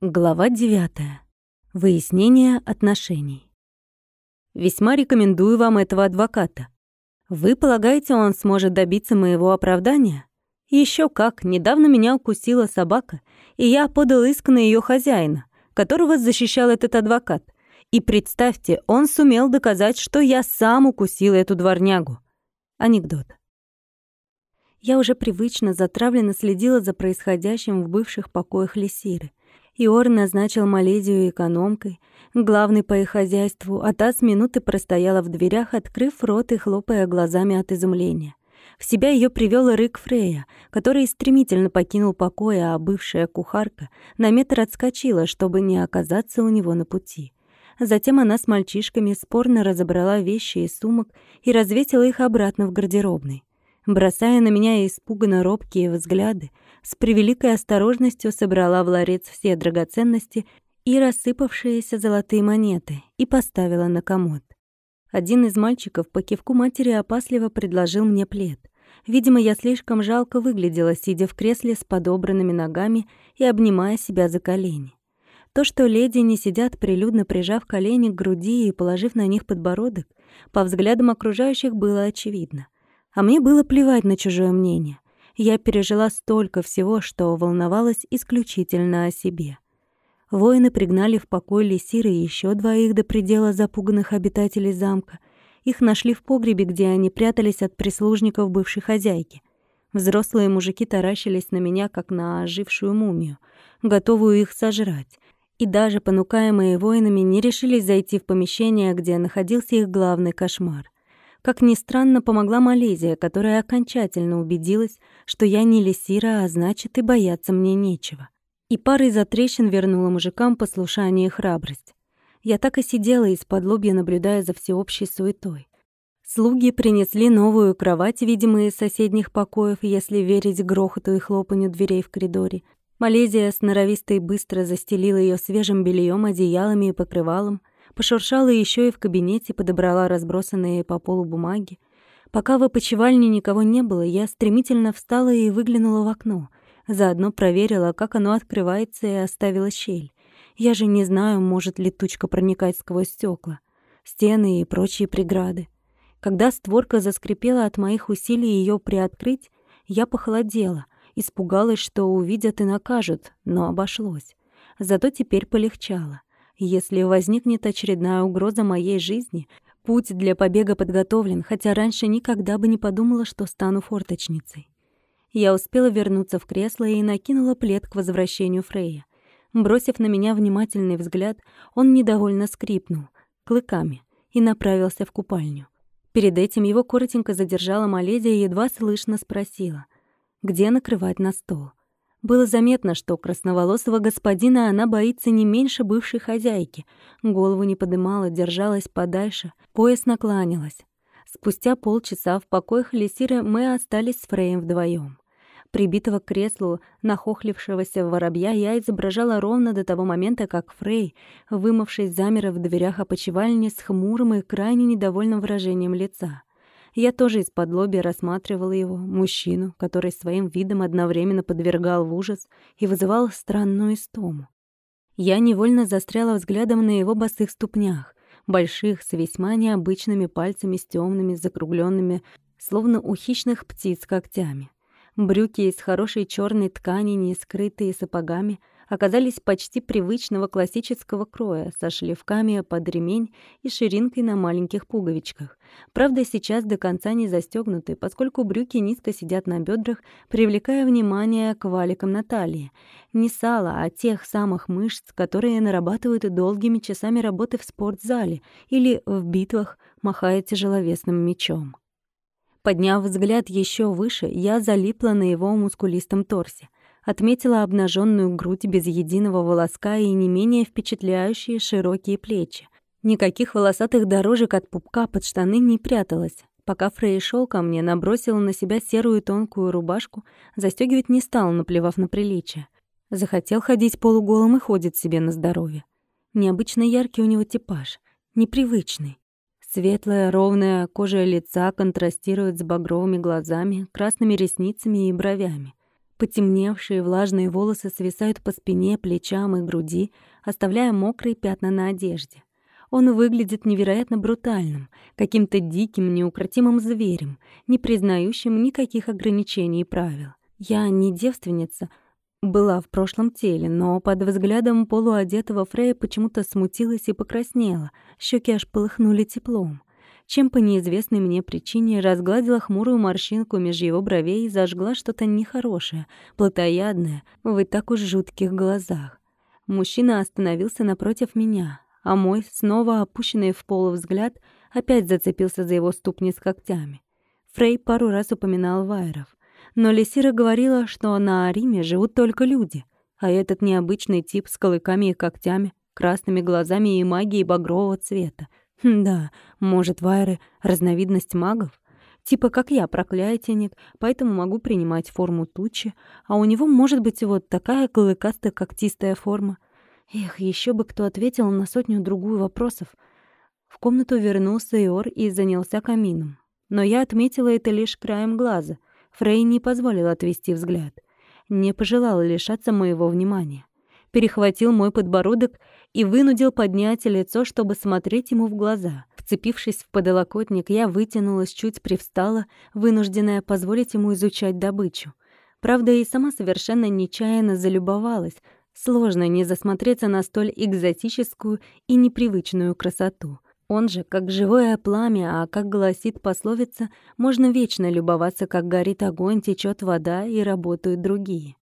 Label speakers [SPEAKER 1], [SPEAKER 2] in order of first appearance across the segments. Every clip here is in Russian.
[SPEAKER 1] Глава 9. Выяснение отношений. Весьма рекомендую вам этого адвоката. Вы полагаете, он сможет добиться моего оправдания? Еще как, недавно меня укусила собака, и я подал иск на ее хозяина, которого защищал этот адвокат. И представьте, он сумел доказать, что я сам укусил эту дворнягу. Анекдот. Я уже привычно затравленно следила за происходящим в бывших покоях Лесиры. Иор назначил Малезию экономкой, главной по их хозяйству, а та с минуты простояла в дверях, открыв рот и хлопая глазами от изумления. В себя ее привел рык Фрея, который стремительно покинул покой, а бывшая кухарка на метр отскочила, чтобы не оказаться у него на пути. Затем она с мальчишками спорно разобрала вещи из сумок и развесила их обратно в гардеробной. Бросая на меня испуганно робкие взгляды, с превеликой осторожностью собрала в ларец все драгоценности и рассыпавшиеся золотые монеты и поставила на комод. Один из мальчиков по кивку матери опасливо предложил мне плед. Видимо, я слишком жалко выглядела, сидя в кресле с подобранными ногами и обнимая себя за колени. То, что леди не сидят прилюдно прижав колени к груди и положив на них подбородок, по взглядам окружающих было очевидно. А мне было плевать на чужое мнение я пережила столько всего, что волновалась исключительно о себе. Воины пригнали в покой Лисиры еще двоих до предела запуганных обитателей замка. Их нашли в погребе, где они прятались от прислужников бывшей хозяйки. Взрослые мужики таращились на меня, как на ожившую мумию, готовую их сожрать. И даже понукаемые воинами не решились зайти в помещение, где находился их главный кошмар — как ни странно, помогла Малезия, которая окончательно убедилась, что я не лисира, а значит и бояться мне нечего. И парой затрещин вернула мужикам послушание и храбрость. Я так и сидела из-под лобья, наблюдая за всеобщей суетой. Слуги принесли новую кровать, видимо, из соседних покоев, если верить грохоту и хлопанью дверей в коридоре. Малезия сноровисто и быстро застелила ее свежим бельем, одеялами и покрывалом, Пошуршала еще и в кабинете, подобрала разбросанные по полу бумаги. Пока в опочивальне никого не было, я стремительно встала и выглянула в окно. Заодно проверила, как оно открывается, и оставила щель. Я же не знаю, может ли тучка проникать сквозь стекла, стены и прочие преграды. Когда створка заскрипела от моих усилий ее приоткрыть, я похолодела, испугалась, что увидят и накажут, но обошлось. Зато теперь полегчало. Если возникнет очередная угроза моей жизни, путь для побега подготовлен, хотя раньше никогда бы не подумала, что стану форточницей. Я успела вернуться в кресло и накинула плед к возвращению Фрея. Бросив на меня внимательный взгляд, он недовольно скрипнул клыками и направился в купальню. Перед этим его коротенько задержала Малезия и едва слышно спросила, где накрывать на стол. Было заметно, что красноволосого господина она боится не меньше бывшей хозяйки. Голову не подымала, держалась подальше, пояс накланилась. Спустя полчаса в покоях Лисиры мы остались с Фреем вдвоем. Прибитого к креслу нахохлившегося воробья я изображала ровно до того момента, как Фрей, вымывшись замер в дверях опочивальни с хмурым и крайне недовольным выражением лица. Я тоже из-под лоби рассматривала его, мужчину, который своим видом одновременно подвергал в ужас и вызывал странную истому. Я невольно застряла взглядом на его босых ступнях, больших, с весьма необычными пальцами с темными, закругленными, словно у хищных птиц когтями. Брюки из хорошей черной ткани, не скрытые сапогами — оказались почти привычного классического кроя, со шлевками под ремень и ширинкой на маленьких пуговичках. Правда, сейчас до конца не застегнуты, поскольку брюки низко сидят на бедрах, привлекая внимание к валикам на талии. Не сала, а тех самых мышц, которые нарабатывают долгими часами работы в спортзале или в битвах, махая тяжеловесным мечом. Подняв взгляд еще выше, я залипла на его мускулистом торсе отметила обнаженную грудь без единого волоска и не менее впечатляющие широкие плечи. Никаких волосатых дорожек от пупка под штаны не пряталось. Пока Фрей шел ко мне, набросил на себя серую тонкую рубашку, застегивать не стал, наплевав на приличие. Захотел ходить полуголым и ходит себе на здоровье. Необычно яркий у него типаж, непривычный. Светлая, ровная кожа лица контрастирует с багровыми глазами, красными ресницами и бровями. Потемневшие влажные волосы свисают по спине, плечам и груди, оставляя мокрые пятна на одежде. Он выглядит невероятно брутальным, каким-то диким, неукротимым зверем, не признающим никаких ограничений и правил. Я не девственница, была в прошлом теле, но под взглядом полуодетого Фрея почему-то смутилась и покраснела, щеки аж полыхнули теплом. Чем по неизвестной мне причине разгладила хмурую морщинку меж его бровей и зажгла что-то нехорошее, плотоядное, в и так уж жутких глазах. Мужчина остановился напротив меня, а мой, снова опущенный в пол взгляд, опять зацепился за его ступни с когтями. Фрей пару раз упоминал Вайров. Но Лисира говорила, что на Ариме живут только люди, а этот необычный тип с клыками и когтями, красными глазами и магией багрового цвета. Хм, да, может, Вайры — разновидность магов? Типа как я, проклятийник, поэтому могу принимать форму тучи, а у него может быть вот такая клыкастая когтистая форма. Эх, еще бы кто ответил на сотню-другую вопросов. В комнату вернулся Иор и занялся камином. Но я отметила это лишь краем глаза. Фрей не позволил отвести взгляд. Не пожелал лишаться моего внимания. Перехватил мой подбородок и вынудил поднять лицо, чтобы смотреть ему в глаза. Вцепившись в подолокотник, я вытянулась, чуть привстала, вынужденная позволить ему изучать добычу. Правда, и сама совершенно нечаянно залюбовалась, Сложно не засмотреться на столь экзотическую и непривычную красоту. Он же, как живое пламя, а как гласит пословица, можно вечно любоваться, как горит огонь, течет вода и работают другие.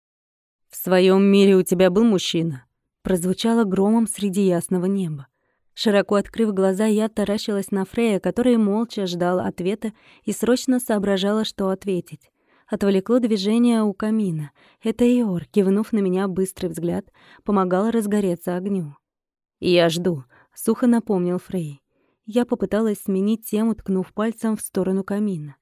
[SPEAKER 1] «В своем мире у тебя был мужчина?» Прозвучало громом среди ясного неба. Широко открыв глаза, я таращилась на Фрея, который молча ждал ответа и срочно соображала, что ответить отвлекло движение у камина. Это Иор, кивнув на меня быстрый взгляд, помогал разгореться огню. «Я жду», — сухо напомнил Фрей. Я попыталась сменить тему, ткнув пальцем в сторону камина.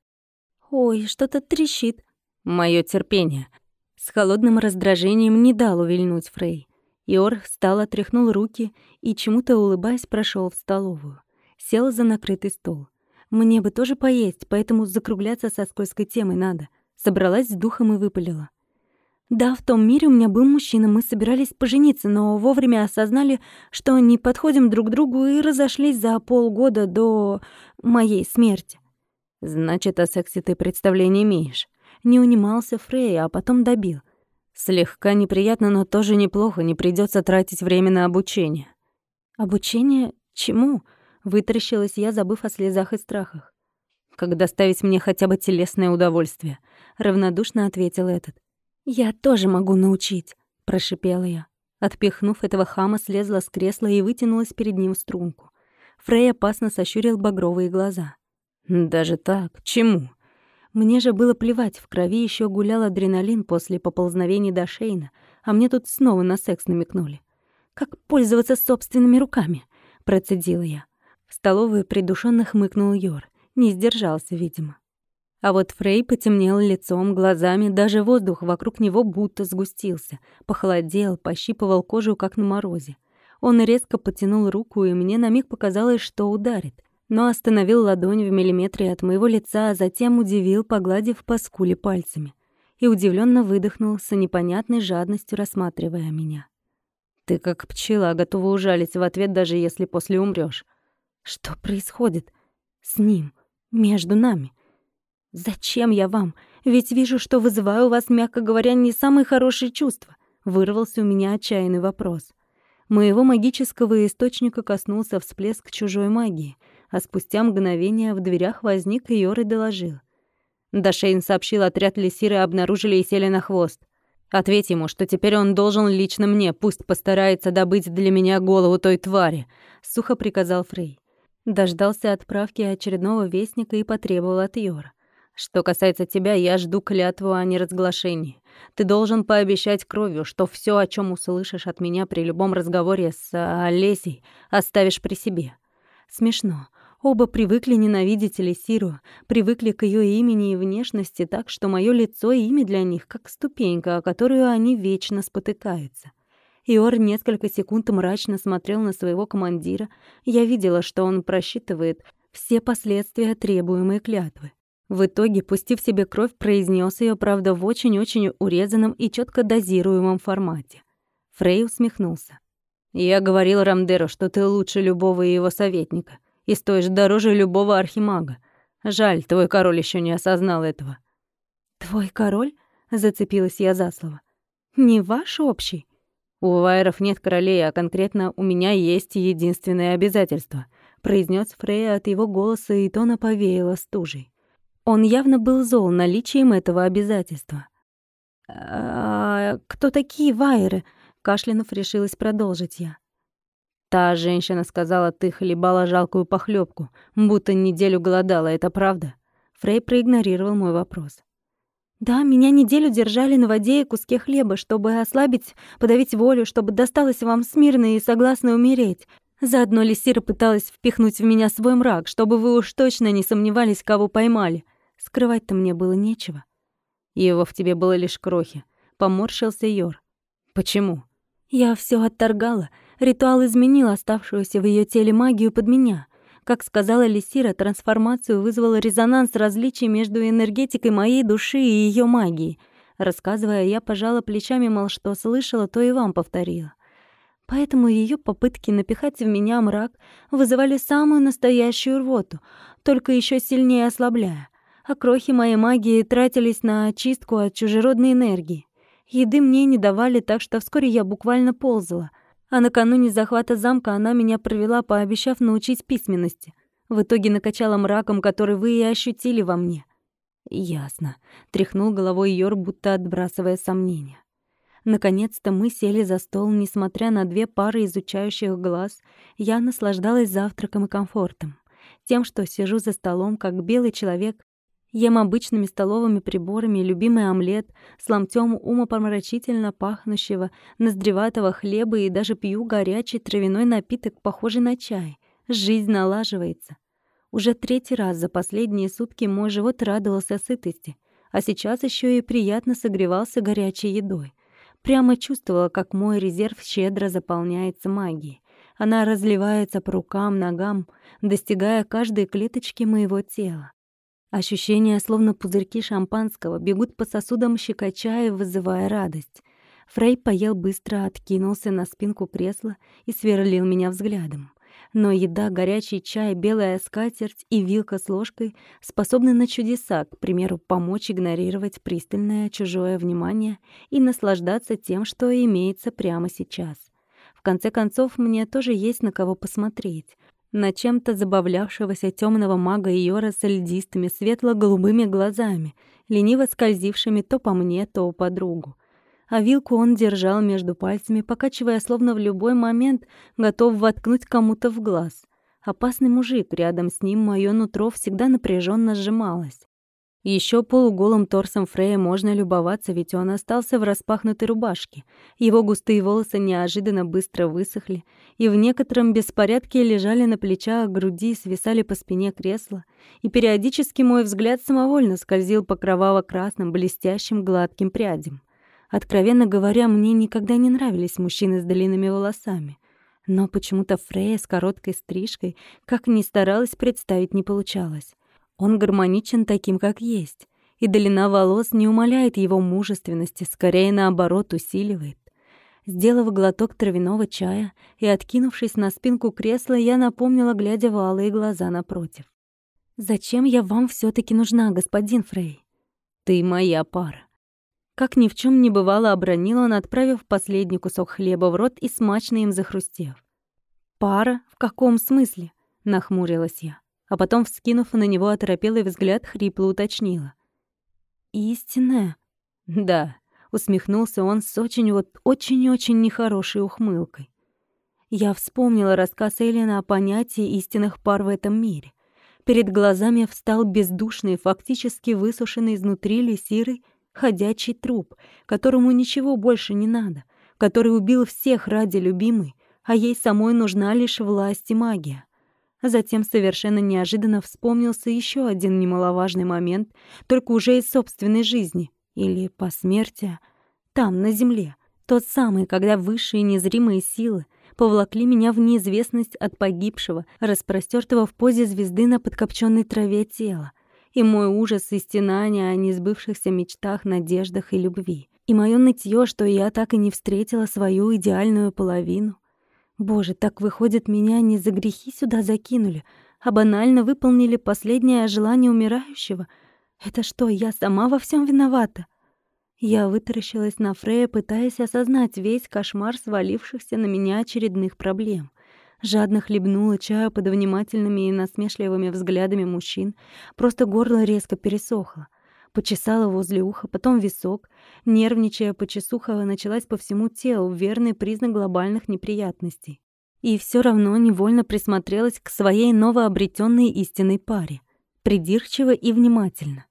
[SPEAKER 1] «Ой, что-то трещит». «Моё терпение». С холодным раздражением не дал увильнуть Фрей. Иор встал, отряхнул руки и, чему-то улыбаясь, прошел в столовую. Сел за накрытый стол. Мне бы тоже поесть, поэтому закругляться со скользкой темой надо. Собралась с духом и выпалила. Да, в том мире у меня был мужчина, мы собирались пожениться, но вовремя осознали, что не подходим друг другу и разошлись за полгода до моей смерти. Значит, о сексе ты представление имеешь. Не унимался Фрей, а потом добил. Слегка неприятно, но тоже неплохо, не придется тратить время на обучение. Обучение чему? Вытаращилась я, забыв о слезах и страхах. Как доставить мне хотя бы телесное удовольствие —— равнодушно ответил этот. «Я тоже могу научить», — прошипела я. Отпихнув этого хама, слезла с кресла и вытянулась перед ним в струнку. Фрей опасно сощурил багровые глаза. «Даже так? Чему?» Мне же было плевать, в крови еще гулял адреналин после поползновений до Шейна, а мне тут снова на секс намекнули. «Как пользоваться собственными руками?» — процедила я. В столовую придушенно хмыкнул Йор. Не сдержался, видимо. А вот Фрей потемнел лицом, глазами, даже воздух вокруг него будто сгустился, похолодел, пощипывал кожу, как на морозе. Он резко потянул руку, и мне на миг показалось, что ударит, но остановил ладонь в миллиметре от моего лица, а затем удивил, погладив по скуле пальцами. И удивленно выдохнул с непонятной жадностью, рассматривая меня. «Ты как пчела, готова ужалить в ответ, даже если после умрёшь. Что происходит с ним, между нами?» «Зачем я вам? Ведь вижу, что вызываю у вас, мягко говоря, не самые хорошие чувства», — вырвался у меня отчаянный вопрос. Моего магического источника коснулся всплеск чужой магии, а спустя мгновение в дверях возник Йор и доложил. Дашейн сообщил, отряд Лисиры обнаружили и сели на хвост. Ответь ему, что теперь он должен лично мне, пусть постарается добыть для меня голову той твари», — сухо приказал Фрей. Дождался отправки очередного вестника и потребовал от Йора. Что касается тебя, я жду клятву о неразглашении. Ты должен пообещать кровью, что все, о чем услышишь от меня при любом разговоре с а, Олесей, оставишь при себе. Смешно. Оба привыкли ненавидеть Элисиру, привыкли к ее имени и внешности так, что мое лицо и имя для них как ступенька, о которую они вечно спотыкаются. Иор несколько секунд мрачно смотрел на своего командира. Я видела, что он просчитывает все последствия требуемой клятвы. В итоге, пустив себе кровь, произнес ее, правда, в очень-очень урезанном и четко дозируемом формате. Фрей усмехнулся. «Я говорил Рамдеру, что ты лучше любого его советника и стоишь дороже любого архимага. Жаль, твой король еще не осознал этого».
[SPEAKER 2] «Твой король?» — зацепилась я за слово. «Не ваш общий?»
[SPEAKER 1] «У вайеров нет королей, а конкретно у меня есть единственное обязательство», — произнес Фрей от его голоса, и тона повеяло стужей. Он явно был зол наличием этого обязательства.
[SPEAKER 2] «А кто такие вайеры?» — кашлянув решилась продолжить я.
[SPEAKER 1] Та женщина сказала, ты хлебала жалкую похлебку, будто неделю голодала, это правда? Фрей проигнорировал мой вопрос.
[SPEAKER 2] Да, меня неделю держали на воде и куске хлеба, чтобы ослабить, подавить волю, чтобы досталось вам смирно и согласно умереть. Заодно Лисира пыталась впихнуть в меня свой мрак, чтобы вы уж точно не сомневались, кого поймали. Скрывать-то мне было нечего.
[SPEAKER 1] Его в тебе было лишь крохи. Поморщился Йор. Почему?
[SPEAKER 2] Я все отторгала. Ритуал изменил оставшуюся в ее теле магию под меня. Как сказала Лисира, трансформацию вызвал резонанс различий между энергетикой моей души и ее магией. Рассказывая, я пожала плечами, мол, что слышала, то и вам повторила. Поэтому ее попытки напихать в меня мрак вызывали самую настоящую рвоту, только еще сильнее ослабляя а крохи моей магии тратились на очистку от чужеродной энергии. Еды мне не давали, так что вскоре я буквально ползала. А накануне захвата замка она меня провела, пообещав научить письменности. В итоге накачала мраком, который вы и ощутили во мне.
[SPEAKER 1] Ясно. Тряхнул головой Йор, будто отбрасывая сомнения. Наконец-то мы сели за стол, несмотря на две пары изучающих глаз. Я наслаждалась завтраком и комфортом. Тем, что сижу за столом, как белый человек, Ем обычными столовыми приборами любимый омлет с ломтем умопомрачительно пахнущего ноздреватого хлеба и даже пью горячий травяной напиток, похожий на чай. Жизнь налаживается. Уже третий раз за последние сутки мой живот радовался сытости, а сейчас еще и приятно согревался горячей едой. Прямо чувствовала, как мой резерв щедро заполняется магией. Она разливается по рукам, ногам, достигая каждой клеточки моего тела. Ощущения, словно пузырьки шампанского, бегут по сосудам щекоча и вызывая радость. Фрей поел быстро, откинулся на спинку кресла и сверлил меня взглядом. Но еда, горячий чай, белая скатерть и вилка с ложкой способны на чудеса, к примеру, помочь игнорировать пристальное чужое внимание и наслаждаться тем, что имеется прямо сейчас. В конце концов, мне тоже есть на кого посмотреть на чем-то забавлявшегося темного мага Йора с льдистыми светло-голубыми глазами, лениво скользившими то по мне, то по другу. А вилку он держал между пальцами, покачивая, словно в любой момент готов воткнуть кому-то в глаз. Опасный мужик, рядом с ним мое нутро всегда напряженно сжималось. Еще полуголым торсом Фрея можно любоваться, ведь он остался в распахнутой рубашке. Его густые волосы неожиданно быстро высохли, и в некотором беспорядке лежали на плечах, груди, свисали по спине кресла, и периодически мой взгляд самовольно скользил по кроваво-красным, блестящим, гладким прядям. Откровенно говоря, мне никогда не нравились мужчины с длинными волосами. Но почему-то Фрея с короткой стрижкой, как ни старалась представить, не получалось. Он гармоничен таким, как есть, и длина волос не умаляет его мужественности, скорее наоборот усиливает. Сделав глоток травяного чая и откинувшись на спинку кресла, я напомнила, глядя в алые глаза напротив. «Зачем я вам все таки нужна, господин Фрей?» «Ты моя пара». Как ни в чем не бывало, обронил он, отправив последний кусок хлеба в рот и смачно им захрустев. «Пара? В каком смысле?» — нахмурилась я а потом, вскинув на него оторопелый взгляд, хрипло уточнила. «Истинная?» «Да», — усмехнулся он с очень вот очень-очень нехорошей ухмылкой. Я вспомнила рассказ Эллина о понятии истинных пар в этом мире. Перед глазами встал бездушный, фактически высушенный изнутри лисирой, ходячий труп, которому ничего больше не надо, который убил всех ради любимой, а ей самой нужна лишь власть и магия. Затем совершенно неожиданно вспомнился еще один немаловажный момент, только уже из собственной жизни или посмертия, там, на земле. Тот самый, когда высшие незримые силы повлакли меня в неизвестность от погибшего, распростертого в позе звезды на подкопченной траве тела.
[SPEAKER 2] и мой ужас и стенания о несбывшихся мечтах, надеждах и любви, и моё нытьё, что я так и не встретила свою идеальную половину. Боже, так выходит, меня не за грехи сюда закинули, а банально выполнили последнее желание умирающего. Это что, я сама во всем виновата? Я вытаращилась на Фрея, пытаясь осознать весь кошмар свалившихся на меня очередных проблем. Жадно хлебнула чаю под внимательными и насмешливыми взглядами мужчин. Просто горло резко пересохло. Почесала возле уха, потом висок. Нервничая, почесуха началась по всему телу, верный признак глобальных неприятностей. И все равно невольно присмотрелась к своей новообретенной истинной паре. Придирчиво и внимательно.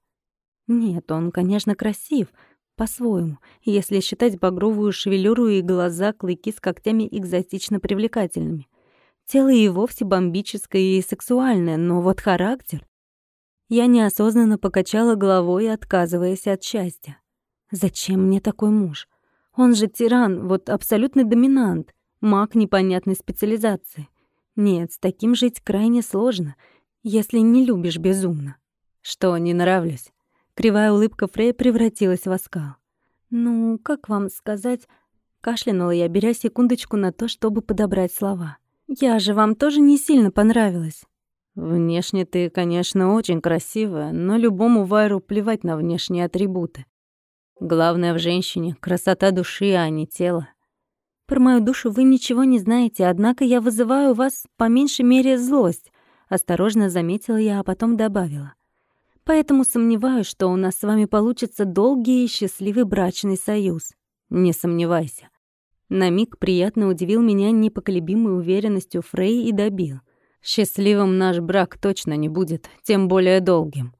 [SPEAKER 2] Нет, он, конечно, красив, по-своему, если считать багровую шевелюру и глаза, клыки с когтями экзотично привлекательными. Тело и вовсе бомбическое и сексуальное, но вот характер... Я неосознанно покачала головой, отказываясь от счастья. Зачем мне такой муж? Он же тиран, вот абсолютный доминант, маг непонятной специализации. Нет, с таким жить крайне сложно, если не любишь безумно. Что, не нравлюсь? Кривая улыбка Фрея превратилась в оскал. «Ну, как вам сказать...» Кашлянула я, беря секундочку на то, чтобы подобрать слова. Я же вам тоже не сильно понравилась. Внешне ты, конечно, очень красивая, но любому вайру плевать на внешние атрибуты. Главное в женщине — красота души, а не тела. Про мою душу вы ничего не знаете, однако я вызываю у вас по меньшей мере злость, осторожно заметила я, а потом добавила. Поэтому сомневаюсь, что у нас с вами получится долгий и счастливый брачный союз. Не сомневайся. На миг приятно удивил меня непоколебимой уверенностью Фрей и добил. «Счастливым наш брак точно не будет, тем более долгим».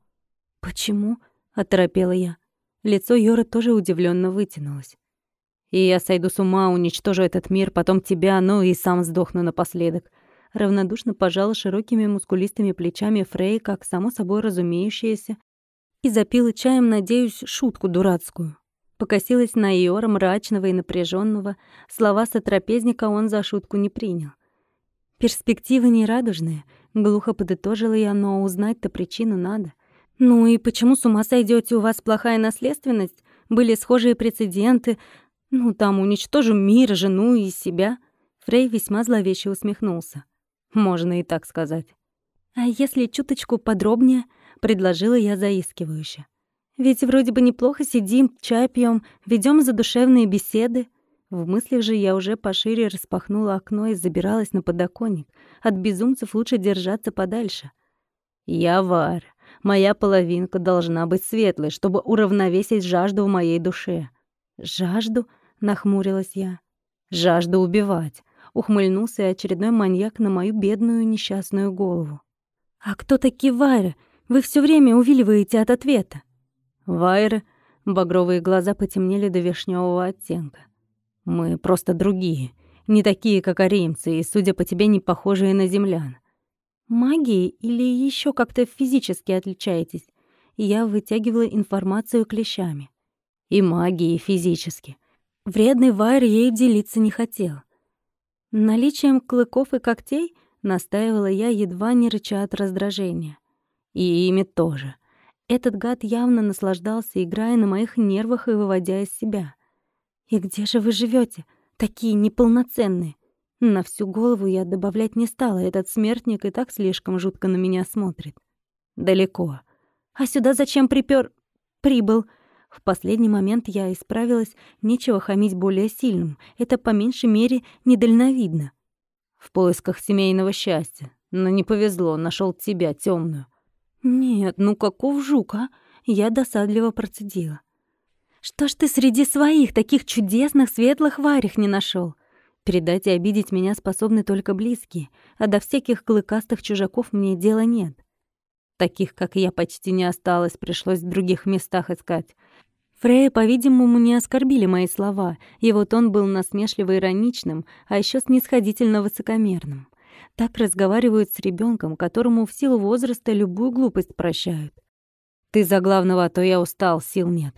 [SPEAKER 2] «Почему?» — оторопела я. Лицо Йора тоже удивленно вытянулось. «И я сойду с ума, уничтожу этот мир, потом тебя, ну и сам сдохну напоследок». Равнодушно пожала широкими мускулистыми плечами Фрей, как само собой разумеющееся, и запила чаем, надеюсь, шутку дурацкую. Покосилась на Иора, мрачного и напряженного. Слова сотрапезника он за шутку не принял. «Перспективы нерадужные», — глухо подытожила я, но узнать-то причину надо. «Ну и почему с ума сойдете? У вас плохая наследственность? Были схожие прецеденты. Ну, там уничтожим мир, жену и себя». Фрей весьма зловеще усмехнулся. «Можно и так сказать». «А если чуточку подробнее?» — предложила я заискивающе. Ведь вроде бы неплохо сидим, чай пьем, ведем задушевные беседы. В мыслях же я уже пошире распахнула окно и забиралась на подоконник. От безумцев лучше держаться подальше. Я Варя. Моя половинка должна быть светлой, чтобы уравновесить жажду в моей душе. Жажду? Нахмурилась я. Жажду убивать. Ухмыльнулся очередной маньяк на мою бедную несчастную голову. А кто такие Варя? Вы все время увиливаете от ответа. Вайры, багровые глаза потемнели до вишневого оттенка. Мы просто другие, не такие, как аримцы, и, судя по тебе, не похожие на землян. Магией или еще как-то физически отличаетесь? Я вытягивала информацию клещами. И магией, физически. Вредный Вайр ей делиться не хотел. Наличием клыков и когтей настаивала я, едва не рыча от раздражения. И ими тоже — этот гад явно наслаждался, играя на моих нервах и выводя из себя. «И где же вы живете? Такие неполноценные!» На всю голову я добавлять не стала, этот смертник и так слишком жутко на меня смотрит. «Далеко. А сюда зачем припёр... прибыл?» В последний момент я исправилась, нечего хамить более сильным. Это по меньшей мере недальновидно. В поисках семейного счастья. Но не повезло, нашел тебя, темную. «Нет, ну каков жук, а?» Я досадливо процедила. «Что ж ты среди своих таких чудесных светлых варях не нашел? Передать и обидеть меня способны только близкие, а до всяких клыкастых чужаков мне дела нет. Таких, как я, почти не осталось, пришлось в других местах искать. Фрея, по-видимому, не оскорбили мои слова, и вот он был насмешливо ироничным, а еще снисходительно высокомерным. Так разговаривают с ребенком, которому в силу возраста любую глупость прощают. «Ты за главного, а то я устал, сил нет».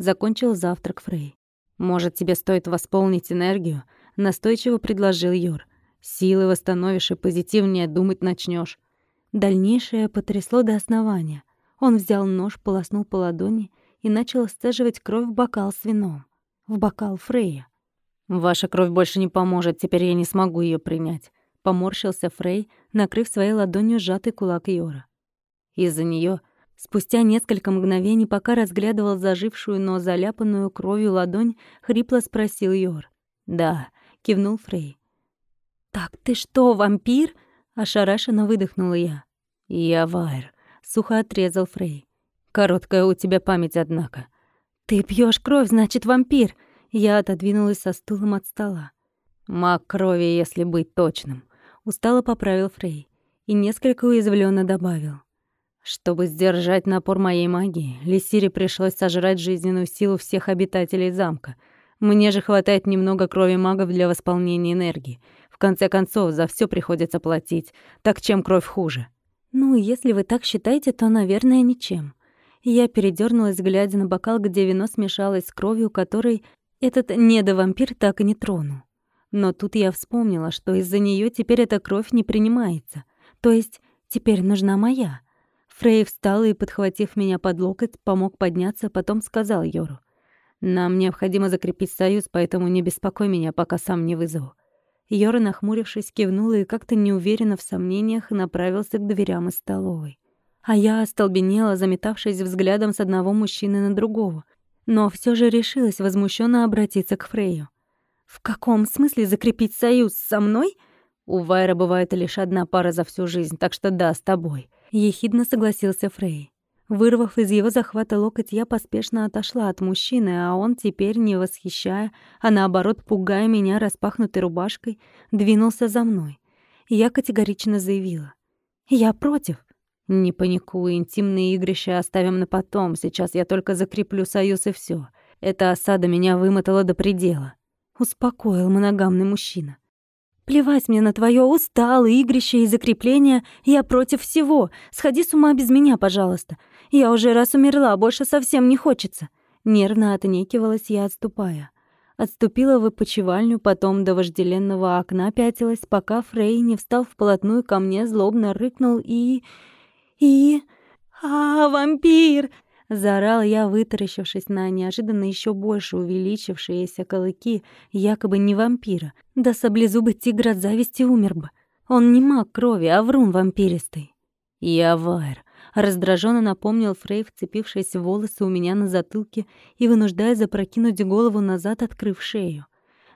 [SPEAKER 2] Закончил завтрак Фрей. «Может, тебе стоит восполнить энергию?» Настойчиво предложил Йор. «Силы восстановишь и позитивнее думать начнешь. Дальнейшее потрясло до основания. Он взял нож, полоснул по ладони и начал сцеживать кровь в бокал с вином. В бокал Фрея.
[SPEAKER 1] «Ваша кровь больше не поможет, теперь я не смогу ее принять», — поморщился Фрей, накрыв своей ладонью сжатый кулак Йора. Из-за нее Спустя несколько мгновений, пока разглядывал зажившую, но заляпанную кровью ладонь, хрипло спросил Йор. «Да», — кивнул Фрей.
[SPEAKER 2] «Так ты что, вампир?» — ошарашенно выдохнула я.
[SPEAKER 1] «Я Вайр», — сухо отрезал Фрей. «Короткая у тебя память, однако».
[SPEAKER 2] «Ты пьешь кровь, значит, вампир!» Я отодвинулась со стулом от стола.
[SPEAKER 1] «Маг крови, если быть точным», — устало поправил Фрей и несколько уязвленно добавил. Чтобы сдержать напор моей магии, Лисире пришлось сожрать жизненную силу всех обитателей замка. Мне же хватает немного крови магов для восполнения энергии. В конце концов, за все приходится платить. Так чем кровь хуже?
[SPEAKER 2] Ну, если вы так считаете, то, наверное, ничем. Я передернулась, глядя на бокал, где вино смешалось с кровью, которой этот недовампир так и не тронул. Но тут я вспомнила, что из-за нее теперь эта кровь не принимается. То есть теперь нужна моя. Фрей встал и, подхватив меня под локоть, помог подняться, потом сказал Йору. «Нам необходимо закрепить союз, поэтому не беспокой меня, пока сам не вызову». Йора, нахмурившись, кивнула и как-то неуверенно в сомнениях направился к дверям из столовой. А я остолбенела, заметавшись взглядом с одного мужчины на другого, но все же решилась возмущенно обратиться к Фрею. «В каком смысле закрепить союз со мной?»
[SPEAKER 1] «У Вайра бывает лишь одна пара за всю жизнь, так что да, с тобой»,
[SPEAKER 2] Ехидно согласился Фрей. Вырвав из его захвата локоть, я поспешно отошла от мужчины, а он теперь, не восхищая, а наоборот пугая меня распахнутой рубашкой, двинулся за мной. Я категорично заявила. «Я против».
[SPEAKER 1] «Не паникуй, интимные игрища оставим на потом. Сейчас я только закреплю союз и все. Эта осада меня вымотала до предела», —
[SPEAKER 2] успокоил моногамный мужчина. Плевать мне на твое устало, игрище и закрепление. Я против всего. Сходи с ума без меня, пожалуйста. Я уже раз умерла, больше совсем не хочется. Нервно отнекивалась я, отступая. Отступила в опочивальню, потом до вожделенного окна пятилась, пока Фрей не встал вплотную ко мне, злобно рыкнул и... и... «А, вампир!» Заорал я, вытаращившись на неожиданно еще больше увеличившиеся колыки, якобы не вампира. Да саблезубый тигр от зависти умер бы. Он не маг крови, а врун вампиристый.
[SPEAKER 1] «Я Вайр», — раздраженно напомнил Фрей, вцепившись в волосы у меня на затылке и вынуждая запрокинуть голову назад, открыв шею.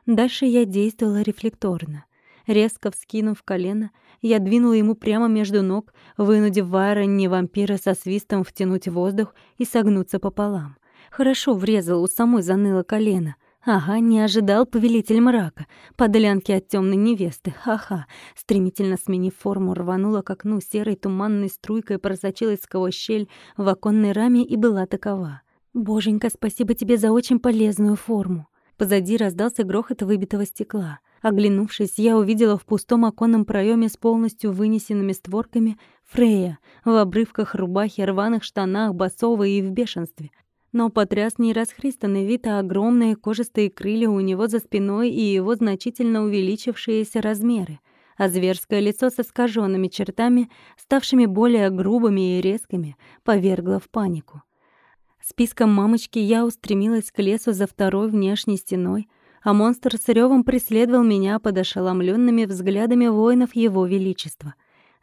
[SPEAKER 2] Дальше я действовала рефлекторно. Резко вскинув колено, я двинула ему прямо между ног, вынудив Вайра не вампира со свистом втянуть воздух и согнуться пополам. Хорошо врезал, у самой заныло колено. Ага, не ожидал повелитель мрака. Подлянки от темной невесты. Ха-ха. Стремительно сменив форму, рванула к окну серой туманной струйкой, просочилась сквозь щель в оконной раме и была такова. «Боженька, спасибо тебе за очень полезную форму». Позади раздался грохот выбитого стекла. Оглянувшись, я увидела в пустом оконном проеме с полностью вынесенными створками Фрея в обрывках рубахи, рваных штанах, басовой и в бешенстве. Но потряс не расхристанный вид, а огромные кожистые крылья у него за спиной и его значительно увеличившиеся размеры, а зверское лицо со искаженными чертами, ставшими более грубыми и резкими, повергло в панику. Списком мамочки я устремилась к лесу за второй внешней стеной, а монстр с рёвом преследовал меня под ошеломлёнными взглядами воинов Его Величества.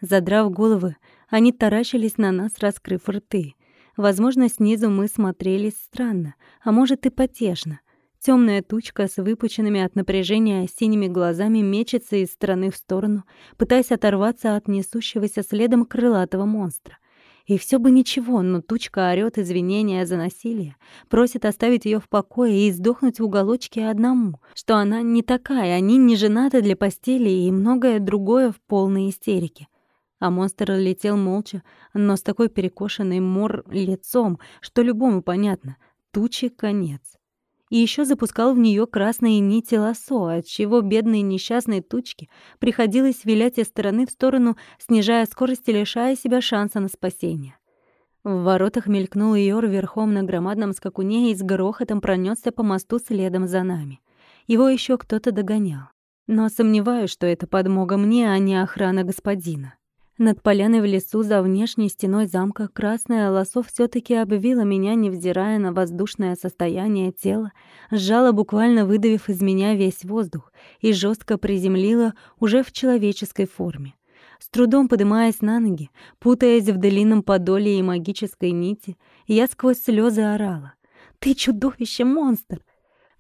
[SPEAKER 2] Задрав головы, они таращились на нас, раскрыв рты. Возможно, снизу мы смотрелись странно, а может и потешно. Тёмная тучка с выпученными от напряжения синими глазами мечется из стороны в сторону, пытаясь оторваться от несущегося следом крылатого монстра. И все бы ничего, но тучка орёт извинения за насилие, просит оставить ее в покое и сдохнуть в уголочке одному, что она не такая, они не женаты для постели и многое другое в полной истерике. А монстр летел молча, но с такой перекошенной мор лицом, что любому понятно — тучи конец и еще запускал в нее красные нити лосо, отчего бедной несчастной тучке приходилось вилять из стороны в сторону, снижая скорость и лишая себя шанса на спасение. В воротах мелькнул Йор верхом на громадном скакуне и с грохотом пронесся по мосту следом за нами. Его еще кто-то догонял. Но сомневаюсь, что это подмога мне, а не охрана господина. Над поляной в лесу за внешней стеной замка красная лосо все таки обвила меня, невзирая на воздушное состояние тела, сжала, буквально выдавив из меня весь воздух, и жестко приземлила уже в человеческой форме. С трудом поднимаясь на ноги, путаясь в длинном подоле и магической нити, я сквозь слезы орала. «Ты чудовище, монстр!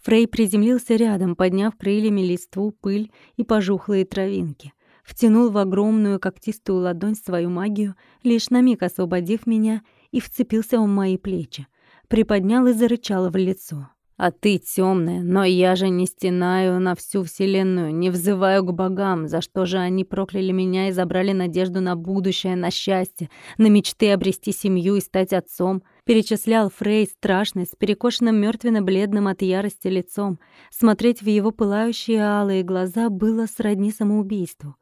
[SPEAKER 2] Фрей приземлился рядом, подняв крыльями листву, пыль и пожухлые травинки. Втянул в огромную когтистую ладонь свою магию, лишь на миг освободив меня, и вцепился в мои плечи. Приподнял и зарычал в лицо. «А ты темная, но я же не стенаю на всю вселенную, не взываю к богам, за что же они прокляли меня и забрали надежду на будущее, на счастье, на мечты обрести семью и стать отцом перечислял Фрей страшный, с перекошенным мертвенно-бледным от ярости лицом. Смотреть в его пылающие алые глаза было сродни самоубийству.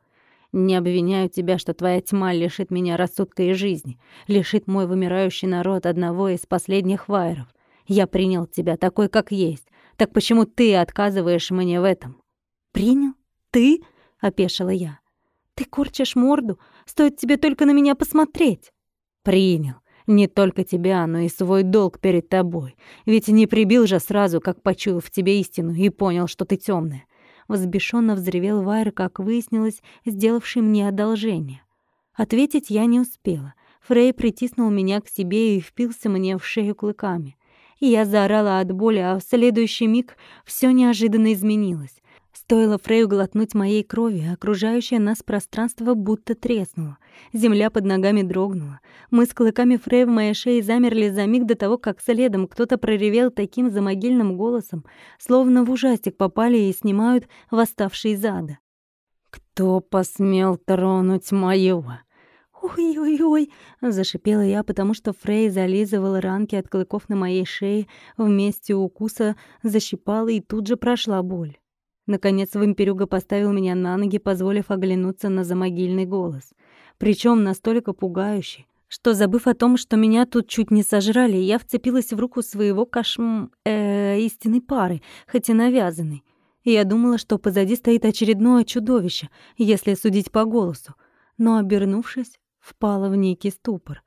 [SPEAKER 2] «Не обвиняю тебя, что твоя тьма лишит меня рассудка и жизни, лишит мой вымирающий народ одного из последних вайров. Я принял тебя такой, как есть. Так почему ты отказываешь мне в этом?» «Принял? Ты?» — опешила я. «Ты корчишь морду? Стоит тебе только на меня посмотреть!» «Принял. Не только тебя, но и свой долг перед тобой. Ведь не прибил же сразу, как почуял в тебе истину и понял, что ты темная. Возбешенно взревел Вайр, как выяснилось, сделавший мне одолжение. Ответить я не успела. Фрей притиснул меня к себе и впился мне в шею клыками. Я заорала от боли, а в следующий миг все неожиданно изменилось. Стоило Фрею глотнуть моей крови, окружающее нас пространство будто треснуло. Земля под ногами дрогнула. Мы с клыками Фрея в моей шее замерли за миг до того, как следом кто-то проревел таким замогильным голосом, словно в ужастик попали и снимают восставшие из ада. «Кто посмел тронуть моего?» «Ой-ой-ой!» — зашипела я, потому что Фрей зализывал ранки от клыков на моей шее, вместе укуса защипала и тут же прошла боль. Наконец вампирюга поставил меня на ноги, позволив оглянуться на замогильный голос. Причем настолько пугающий, что, забыв о том, что меня тут чуть не сожрали, я вцепилась в руку своего кошм... э истинной пары, хоть и навязанной. Я думала, что позади стоит очередное чудовище, если судить по голосу. Но, обернувшись, впала в некий ступор.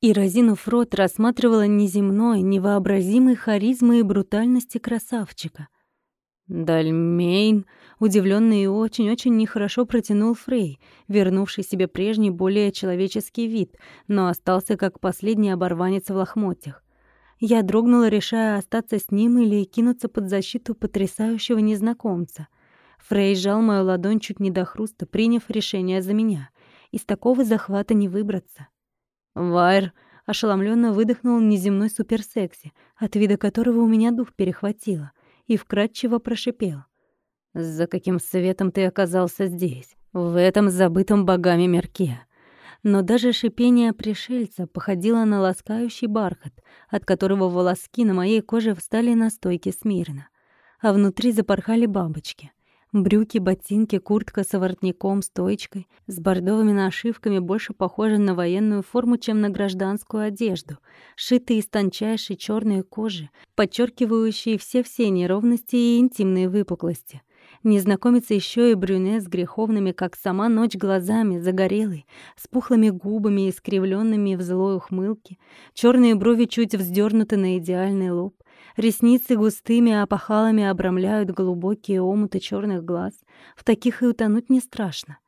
[SPEAKER 2] И, разинув рот, рассматривала неземной, невообразимой харизмы и брутальности красавчика. «Дальмейн», удивленный и очень-очень нехорошо протянул Фрей, вернувший себе прежний, более человеческий вид, но остался как последний оборванец в лохмотьях. Я дрогнула, решая остаться с ним или кинуться под защиту потрясающего незнакомца. Фрей сжал мою ладонь чуть не до хруста, приняв решение за меня. Из такого захвата не выбраться. Вайр ошеломленно выдохнул неземной суперсекси, от вида которого у меня дух перехватило — и вкратчиво прошипел. «За каким светом ты оказался здесь, в этом забытом богами мерке?» Но даже шипение пришельца походило на ласкающий бархат, от которого волоски на моей коже встали на стойке смирно, а внутри запорхали бабочки. Брюки, ботинки, куртка с воротником, стоечкой, с бордовыми нашивками, больше похожи на военную форму, чем на гражданскую одежду, шитые из тончайшей черной кожи, подчеркивающие все-все неровности и интимные выпуклости. Незнакомец еще и брюнет с греховными, как сама ночь, глазами, загорелый, с пухлыми губами, искривленными в злой ухмылке, черные брови чуть вздернуты на идеальный лоб, Ресницы густыми опахалами обрамляют глубокие омуты черных глаз. В таких и утонуть не страшно.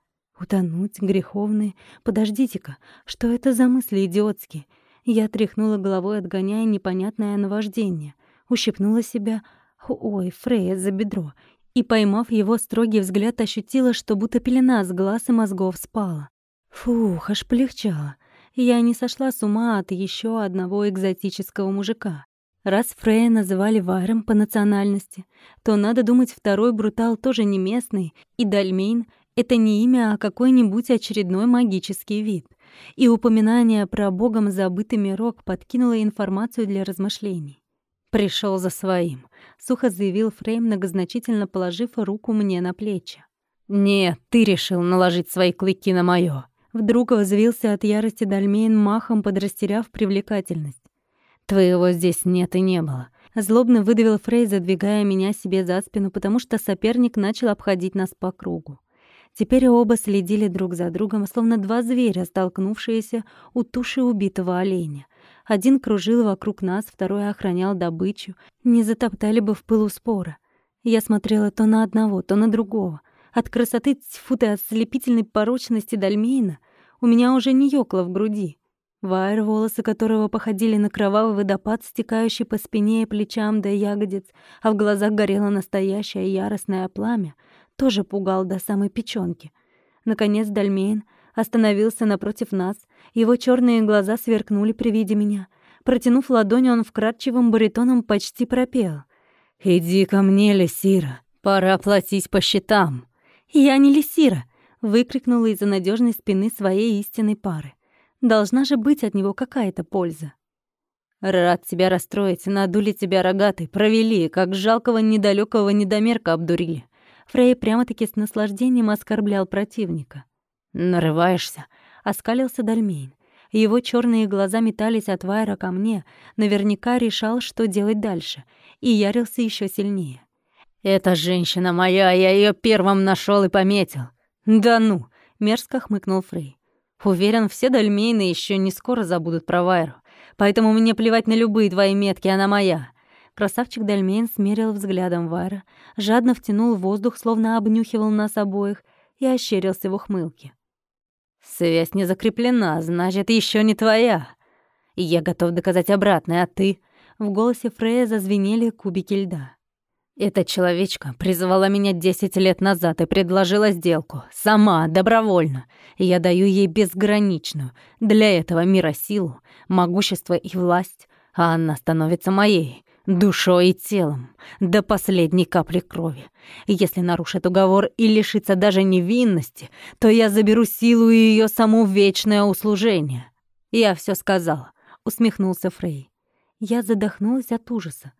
[SPEAKER 2] Утонуть, греховные. Подождите-ка, что это за мысли идиотские? Я тряхнула головой, отгоняя непонятное наваждение. Ущипнула себя. Ой, Фрея, за бедро. И, поймав его строгий взгляд, ощутила, что будто пелена с глаз и мозгов спала. Фух, аж полегчало. Я не сошла с ума от еще одного экзотического мужика. Раз Фрея называли Вайром по национальности, то, надо думать, второй брутал тоже не местный, и Дальмейн — это не имя, а какой-нибудь очередной магический вид. И упоминание про богом забытый мирок подкинуло информацию для размышлений. Пришел за своим», — сухо заявил Фрей, многозначительно положив руку мне на плечи. «Нет, ты решил наложить свои клыки на моё». Вдруг взвился от ярости Дальмейн, махом подрастеряв привлекательность. «Твоего здесь нет и не было». Злобно выдавил Фрей, задвигая меня себе за спину, потому что соперник начал обходить нас по кругу. Теперь оба следили друг за другом, словно два зверя, столкнувшиеся у туши убитого оленя. Один кружил вокруг нас, второй охранял добычу. Не затоптали бы в пылу спора. Я смотрела то на одного, то на другого. От красоты тьфу от слепительной порочности Дальмейна у меня уже не ёкло в груди. Вайер, волосы которого походили на кровавый водопад, стекающий по спине и плечам до ягодиц, а в глазах горело настоящее яростное пламя, тоже пугал до самой печёнки. Наконец Дальмейн остановился напротив нас, его черные глаза сверкнули при виде меня. Протянув ладонь, он вкрадчивым баритоном почти пропел.
[SPEAKER 1] «Иди ко мне, Лесира, пора платить по счетам».
[SPEAKER 2] «Я не Лесира!» — выкрикнула из-за надежной спины своей истинной пары. «Должна же быть от него какая-то польза».
[SPEAKER 1] «Рад тебя расстроить, надули тебя рогатой, провели, как жалкого недалекого недомерка обдурили.
[SPEAKER 2] Фрей прямо-таки с наслаждением оскорблял противника.
[SPEAKER 1] «Нарываешься?»
[SPEAKER 2] — оскалился Дальмейн. Его черные глаза метались от Вайра ко мне, наверняка решал, что делать дальше, и ярился еще сильнее.
[SPEAKER 1] «Эта женщина моя, я ее первым нашел и пометил». «Да ну!» — мерзко хмыкнул Фрей. «Уверен, все Дальмейны еще не скоро забудут про Вайру, поэтому мне плевать на любые твои метки, она моя.
[SPEAKER 2] Красавчик Дальмейн смерил взглядом Вайра, жадно втянул воздух, словно обнюхивал нас обоих, и ощерился в ухмылке.
[SPEAKER 1] «Связь не закреплена, значит, еще не твоя. И я готов доказать обратное, а ты...»
[SPEAKER 2] В голосе Фрея зазвенели кубики льда.
[SPEAKER 1] «Эта человечка призвала меня десять лет назад и предложила сделку. Сама, добровольно. Я даю ей безграничную, для этого мира силу, могущество и власть, а она становится моей душой и телом, до последней капли крови. Если нарушит уговор и лишится даже невинности, то я заберу силу и ее саму вечное услужение. Я все сказала, усмехнулся Фрей.
[SPEAKER 2] Я задохнулась от ужаса.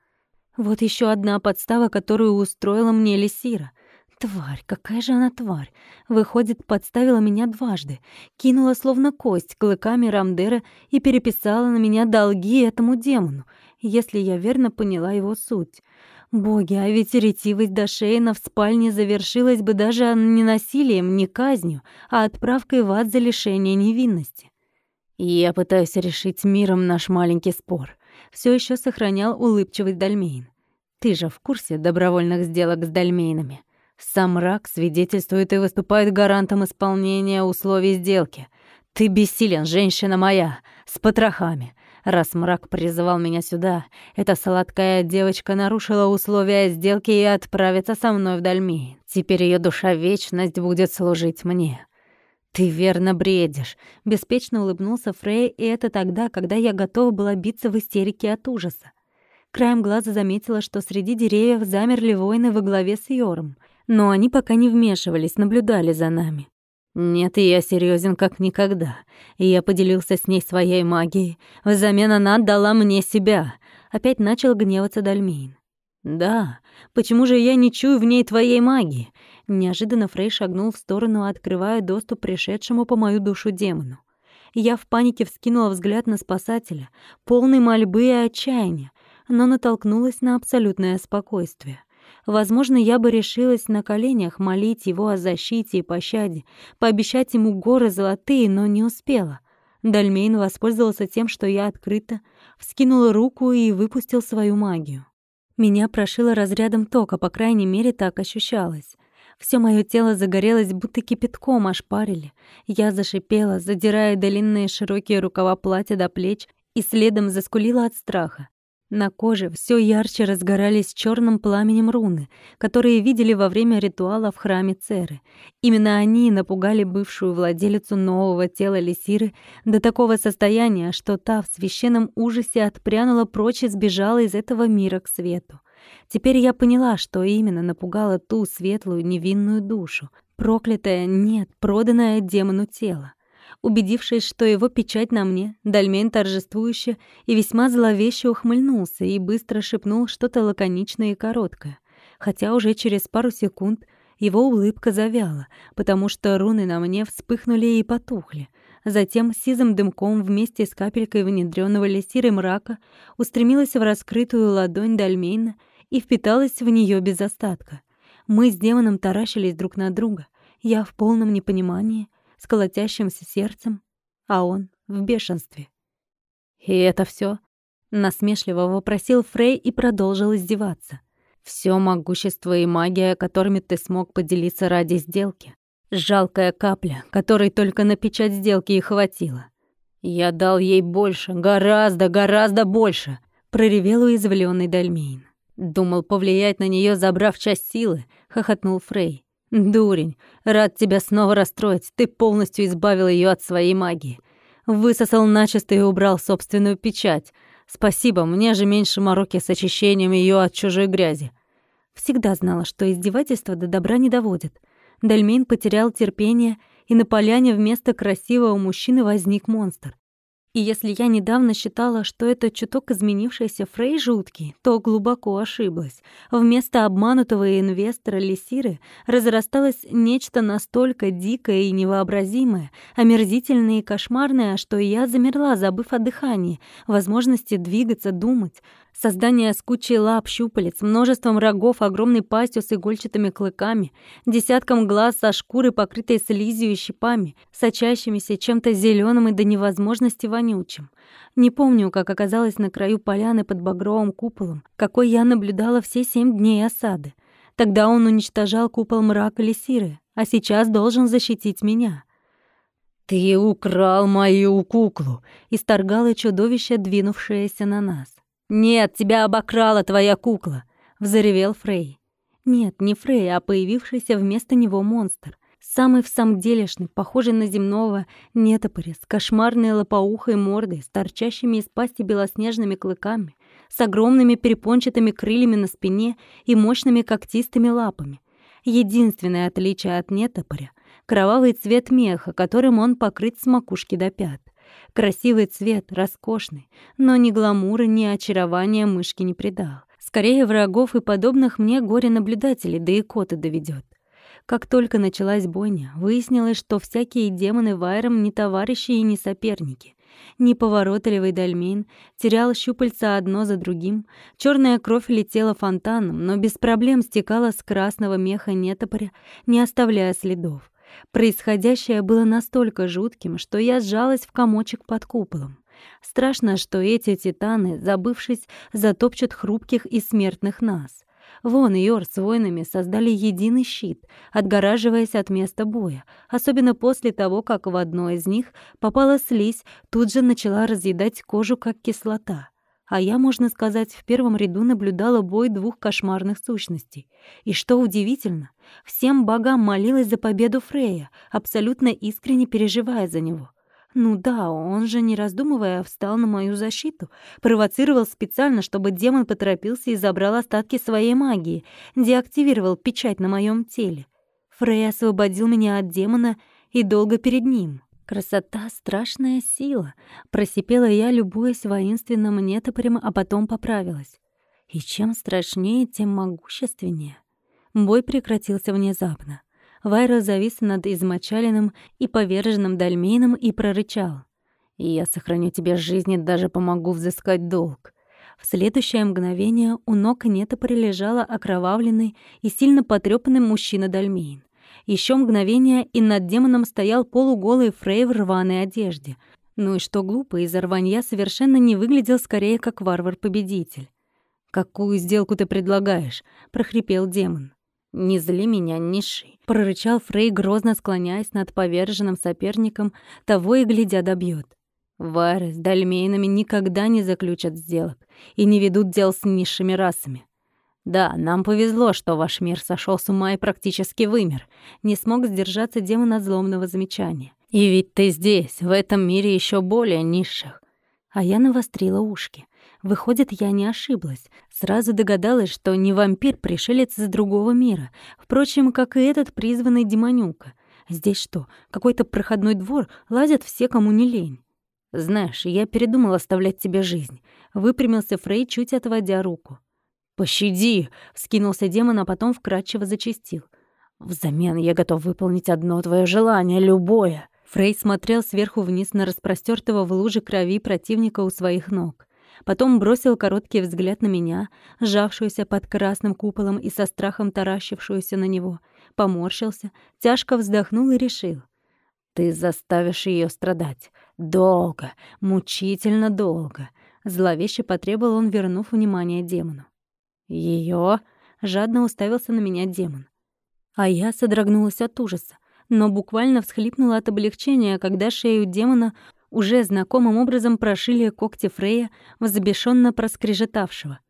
[SPEAKER 2] Вот еще одна подстава, которую устроила мне Лисира. Тварь, какая же она тварь! Выходит, подставила меня дважды, кинула словно кость клыками Рамдера и переписала на меня долги этому демону если я верно поняла его суть. Боги, а ведь ретивость Дашейна в спальне завершилась бы даже не насилием, не казнью, а отправкой в ад за лишение невинности.
[SPEAKER 1] «Я пытаюсь решить миром наш маленький спор», — все еще сохранял улыбчивость Дальмейн. «Ты же в курсе добровольных сделок с Дальмейнами? Сам Рак свидетельствует и выступает гарантом исполнения условий сделки. Ты бессилен, женщина моя, с потрохами. Раз мрак призывал меня сюда, эта сладкая девочка нарушила условия сделки и отправится со мной в Дальми. Теперь ее душа вечность будет служить мне. «Ты верно бредишь», — беспечно улыбнулся Фрей, и это тогда, когда я готова была биться в истерике от ужаса. Краем глаза заметила, что среди деревьев замерли воины во главе с Йором, но они пока не вмешивались, наблюдали за нами. Нет, я серьезен как никогда. Я поделился с ней своей магией. Взамен она отдала мне себя. Опять начал гневаться Дальмейн. Да, почему же я не чую в ней твоей магии? Неожиданно Фрей шагнул в сторону, открывая доступ пришедшему по мою душу демону. Я в панике вскинула взгляд на спасателя, полный мольбы и отчаяния, но натолкнулась на абсолютное спокойствие. Возможно, я бы решилась на коленях молить его о защите и пощаде, пообещать ему горы золотые, но не успела. Дальмейн воспользовался тем, что я открыта, вскинула руку и выпустил свою магию. Меня прошило разрядом тока, по крайней мере, так ощущалось. Всё моё тело загорелось, будто кипятком ошпарили. Я зашипела, задирая длинные широкие рукава платья до плеч, и следом заскулила от страха. На коже все ярче разгорались черным пламенем руны, которые видели во время ритуала в храме Церы. Именно они напугали бывшую владелицу нового тела Лисиры до такого состояния, что та в священном ужасе отпрянула прочь и сбежала из этого мира к свету. Теперь я поняла, что именно напугало ту светлую невинную душу, проклятое, нет, проданное демону тело. Убедившись, что его печать на мне, Дальмейн торжествующе и весьма зловеще ухмыльнулся и быстро шепнул что-то лаконичное и короткое. Хотя уже через пару секунд его улыбка завяла, потому что руны на мне вспыхнули и потухли. Затем сизым дымком вместе с капелькой внедрённого лисиры мрака устремилась в раскрытую ладонь Дальмейна и впиталась в неё без остатка. Мы с демоном таращились друг на друга.
[SPEAKER 2] Я в полном непонимании, с колотящимся сердцем, а он в бешенстве.
[SPEAKER 1] «И это все? насмешливо вопросил Фрей и продолжил издеваться. Все могущество и магия, которыми ты смог поделиться ради сделки. Жалкая капля, которой только на печать сделки и хватило. Я дал ей больше, гораздо, гораздо больше, проревел уязвленный Дальмейн. Думал повлиять на нее, забрав часть силы, хохотнул Фрей. Дурень, рад тебя снова расстроить. Ты полностью избавил ее от своей магии. Высосал начисто и убрал собственную печать. Спасибо, мне же меньше мороки с очищением ее от чужой грязи.
[SPEAKER 2] Всегда знала, что издевательства до добра не доводят. Дальмейн потерял терпение, и на поляне вместо красивого мужчины возник монстр. И если я недавно считала, что это чуток изменившийся Фрей жуткий, то глубоко ошиблась. Вместо обманутого инвестора Лисиры разрасталось нечто настолько дикое и невообразимое, омерзительное и кошмарное, что я замерла, забыв о дыхании, возможности двигаться, думать. Создание с кучей лап, щупалец, множеством рогов, огромной пастью с игольчатыми клыками, десятком глаз со шкурой, покрытой слизью и щипами, сочащимися чем-то зеленым и до невозможности вонючим. Не помню, как оказалась на краю поляны под багровым куполом, какой я наблюдала все семь дней осады. Тогда он уничтожал купол мрака Лисиры, а сейчас должен защитить меня.
[SPEAKER 1] «Ты украл мою куклу!» — исторгало чудовище, двинувшееся на нас. «Нет, тебя обокрала твоя кукла!» — взревел Фрей.
[SPEAKER 2] Нет, не Фрей, а появившийся вместо него монстр. Самый в самом делешный, похожий на земного нетопыря, с кошмарной лопоухой мордой, с торчащими из пасти белоснежными клыками, с огромными перепончатыми крыльями на спине и мощными когтистыми лапами. Единственное отличие от нетопыря — кровавый цвет меха, которым он покрыт с макушки до пят. Красивый цвет, роскошный, но ни гламура, ни очарования мышки не придал. Скорее врагов и подобных мне горе-наблюдателей, да и коты доведет. Как только началась бойня, выяснилось, что всякие демоны Вайром не товарищи и не соперники. Неповоротливый дальмин терял щупальца одно за другим, черная кровь летела фонтаном, но без проблем стекала с красного меха нетопоря, не оставляя следов. Происходящее было настолько жутким, что я сжалась в комочек под куполом. Страшно, что эти титаны, забывшись, затопчут хрупких и смертных нас. Вон Йор с воинами создали единый щит, отгораживаясь от места боя. Особенно после того, как в одно из них попала слизь, тут же начала разъедать кожу, как кислота. А я, можно сказать, в первом ряду наблюдала бой двух кошмарных сущностей. И что удивительно, всем богам молилась за победу Фрея, абсолютно искренне переживая за него. Ну да, он же, не раздумывая, встал на мою защиту, провоцировал специально, чтобы демон поторопился и забрал остатки своей магии, деактивировал печать на моем теле. Фрей освободил меня от демона и долго перед ним. «Красота — страшная сила», — просипела я, любуясь воинственным нетопорем, а потом поправилась. И чем страшнее, тем могущественнее. Бой прекратился внезапно. Вайро завис над измочаленным и поверженным дальмейном и прорычал. «Я сохраню тебе жизнь и даже помогу взыскать долг». В следующее мгновение у ног нетопоря лежала окровавленный и сильно потрёпанный мужчина Дальмейн. Еще мгновение, и над демоном стоял полуголый Фрей в рваной одежде. Ну и что глупо, из-за рванья совершенно не выглядел скорее как варвар-победитель. «Какую сделку ты предлагаешь?» — прохрипел демон. «Не зли меня, низший!» — прорычал Фрей, грозно склоняясь над поверженным соперником, того и глядя добьет. Вары с дальмейнами никогда не заключат сделок и не ведут дел с низшими расами. «Да, нам повезло, что ваш мир сошел с ума и практически вымер», — не смог сдержаться демон от зломного замечания. «И ведь ты здесь, в этом мире еще более низших». А я навострила ушки. Выходит, я не ошиблась. Сразу догадалась, что не вампир-пришелец из другого мира. Впрочем, как и этот призванный демонюка. Здесь что, какой-то проходной двор, лазят все, кому не лень. «Знаешь, я передумал оставлять тебе жизнь», — выпрямился Фрей, чуть отводя руку. «Пощади!» — вскинулся демон, а потом вкрадчиво зачастил. «Взамен я готов выполнить одно твое желание, любое!» Фрей смотрел сверху вниз на распростертого в луже крови противника у своих ног. Потом бросил короткий взгляд на меня, сжавшуюся под красным куполом и со страхом таращившуюся на него. поморщился, тяжко вздохнул и решил. «Ты заставишь ее страдать. Долго, мучительно долго», — зловеще потребовал он, вернув внимание демону. Ее жадно уставился на меня демон. А я содрогнулась от ужаса, но буквально всхлипнула от облегчения, когда шею демона уже знакомым образом прошили когти Фрея, взбешенно проскрежетавшего.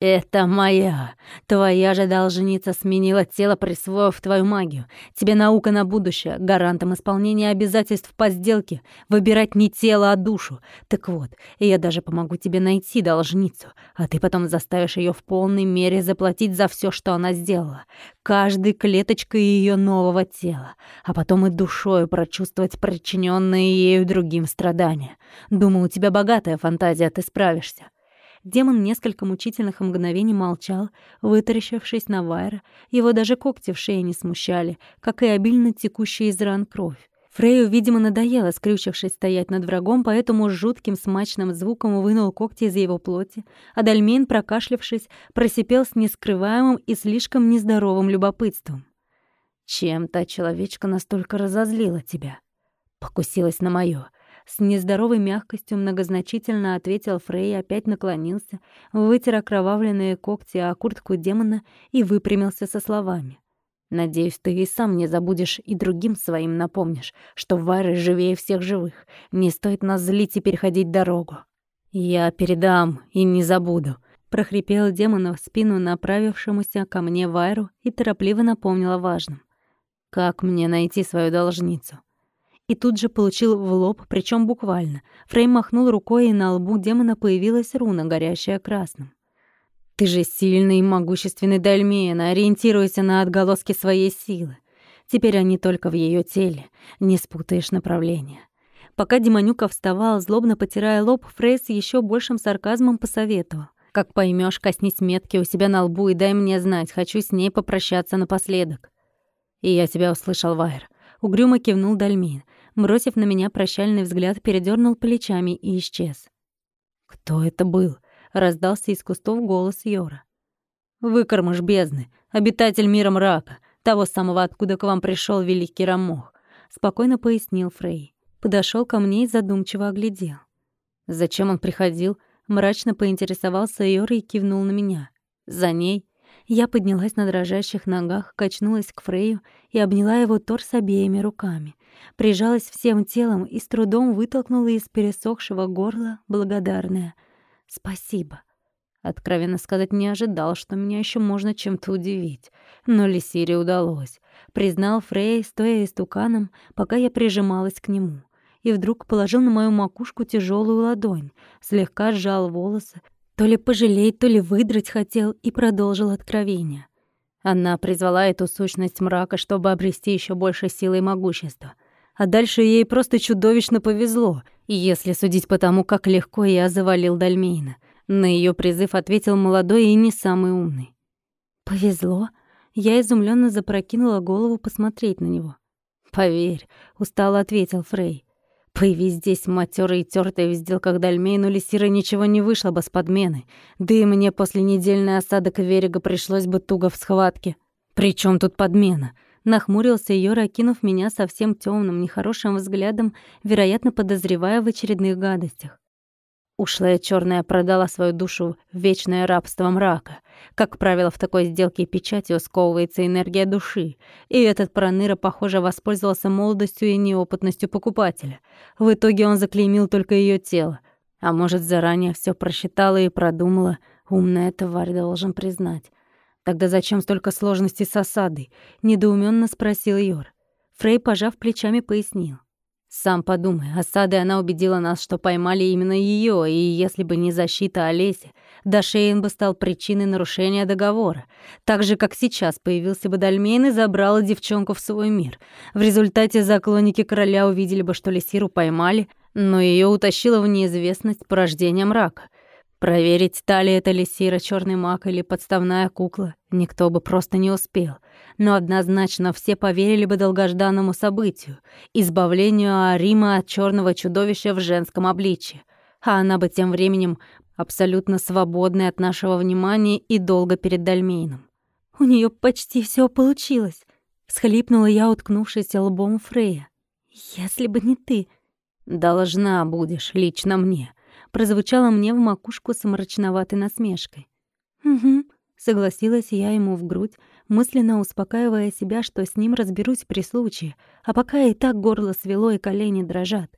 [SPEAKER 2] «Это моя. Твоя же должница сменила тело, присвоив твою магию. Тебе наука на будущее, гарантом исполнения обязательств по сделке. Выбирать не тело, а душу. Так вот, я даже помогу тебе найти должницу, а ты потом заставишь ее в полной мере заплатить за все, что она сделала. Каждой клеточкой ее нового тела, а потом и душою прочувствовать причиненные ею другим страдания. Думаю, у тебя богатая фантазия, ты справишься. Демон несколько мучительных мгновений молчал, вытаращившись на Вайра. Его даже когти в шее не смущали, как и обильно текущая из ран кровь. Фрейю, видимо, надоело, скрючившись стоять над врагом, поэтому с жутким смачным звуком вынул когти из его плоти, а Дальмейн, прокашлявшись, просипел с нескрываемым и слишком нездоровым любопытством. «Чем та человечка настолько разозлила тебя?» Покусилась на моё. С нездоровой мягкостью многозначительно ответил Фрей опять наклонился, вытер окровавленные когти о куртку демона и выпрямился со словами. «Надеюсь, ты и сам не забудешь и другим своим напомнишь, что Вайры живее всех живых. Не стоит нас злить и переходить дорогу». «Я передам и не забуду», — прохрипел демона в спину направившемуся ко мне Вайру и торопливо напомнил о важном. «Как мне найти свою должницу?» И тут же получил в лоб, причем буквально. Фрейм махнул рукой, и на лбу демона появилась руна, горящая красным. «Ты же сильный и могущественный Дальмейн, ориентируйся на отголоски своей силы. Теперь они только в ее теле, не спутаешь направление». Пока Демонюка вставал, злобно потирая лоб, Фрейс еще большим сарказмом посоветовал. «Как поймешь, коснись метки у себя на лбу и дай мне знать, хочу с ней попрощаться напоследок». «И я тебя услышал, Вайер». Угрюмо кивнул Дальмин бросив на меня прощальный взгляд, передернул плечами и исчез. «Кто это был?» — раздался из кустов голос Йора. «Выкормыш бездны, обитатель мира мрака, того самого, откуда к вам пришел великий Рамох», — спокойно пояснил Фрей. Подошел ко мне и задумчиво оглядел. «Зачем он приходил?» — мрачно поинтересовался Йора и кивнул на меня. «За ней?» Я поднялась на дрожащих ногах, качнулась к Фрею и обняла его торс обеими руками прижалась всем телом и с трудом вытолкнула из пересохшего горла благодарное «Спасибо». Откровенно сказать, не ожидал, что меня еще можно чем-то удивить. Но Лисире удалось. Признал Фрей, стоя истуканом, пока я прижималась к нему. И вдруг положил на мою макушку тяжелую ладонь, слегка сжал волосы, то ли пожалеть, то ли выдрать хотел, и продолжил откровение. Она призвала эту сущность мрака, чтобы обрести еще больше силы и могущества а дальше ей просто чудовищно повезло, если судить по тому, как легко я завалил Дальмейна. На ее призыв ответил молодой и не самый умный. «Повезло?» Я изумленно запрокинула голову посмотреть на него. «Поверь», — устало ответил Фрей. «Появись здесь матёрый и тёртый в сделках Дальмейну Лисира ничего не вышло бы с подмены, да и мне после недельной осадок Верега пришлось бы туго в схватке. При чем тут подмена? Нахмурился Йора, окинув меня совсем темным, нехорошим взглядом, вероятно, подозревая в очередных гадостях. Ушлая черная продала свою душу в вечное рабство мрака. Как правило, в такой сделке печатью сковывается энергия души, и этот проныра, похоже, воспользовался молодостью и неопытностью покупателя. В итоге он заклеймил только ее тело. А может, заранее все просчитала и продумала. Умная тварь, должен признать. «Тогда зачем столько сложностей с осадой?» — недоуменно спросил Йор. Фрей, пожав плечами, пояснил. «Сам подумай, осадой она убедила нас, что поймали именно ее, и если бы не защита Олеси, Дашейн бы стал причиной нарушения договора. Так же, как сейчас появился бы Дальмейн и забрал девчонку в свой мир. В результате заклонники короля увидели бы, что Лесиру поймали, но ее утащило в неизвестность порождения мрака. Проверить, та ли это лисира, черный маг или подставная кукла, никто бы просто не успел. Но однозначно все поверили бы долгожданному событию — избавлению Арима от черного чудовища в женском обличье. А она бы тем временем абсолютно свободной от нашего внимания и долго перед Дальмейном. «У нее почти все получилось», — Всхлипнула я, уткнувшись лбом Фрея. «Если бы не ты...»
[SPEAKER 1] «Должна будешь, лично мне», — прозвучало мне в макушку с мрачноватой насмешкой.
[SPEAKER 2] «Угу», — согласилась я ему в грудь, мысленно успокаивая себя, что с ним разберусь при случае, а пока и так горло свело и колени дрожат.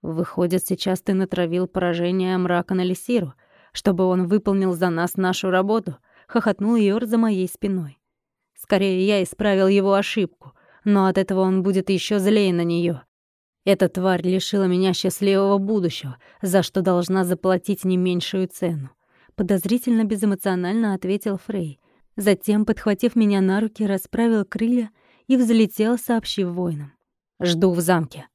[SPEAKER 1] «Выходит, сейчас ты натравил поражение мрака на Лисиру, чтобы он выполнил за нас нашу работу», — хохотнул Йор за моей спиной. «Скорее, я исправил его ошибку, но от этого он будет еще злее на нее. Эта тварь лишила меня счастливого будущего, за что должна заплатить не меньшую цену. Подозрительно безэмоционально ответил Фрей. Затем, подхватив меня на руки, расправил крылья и взлетел, сообщив воинам. «Жду в замке».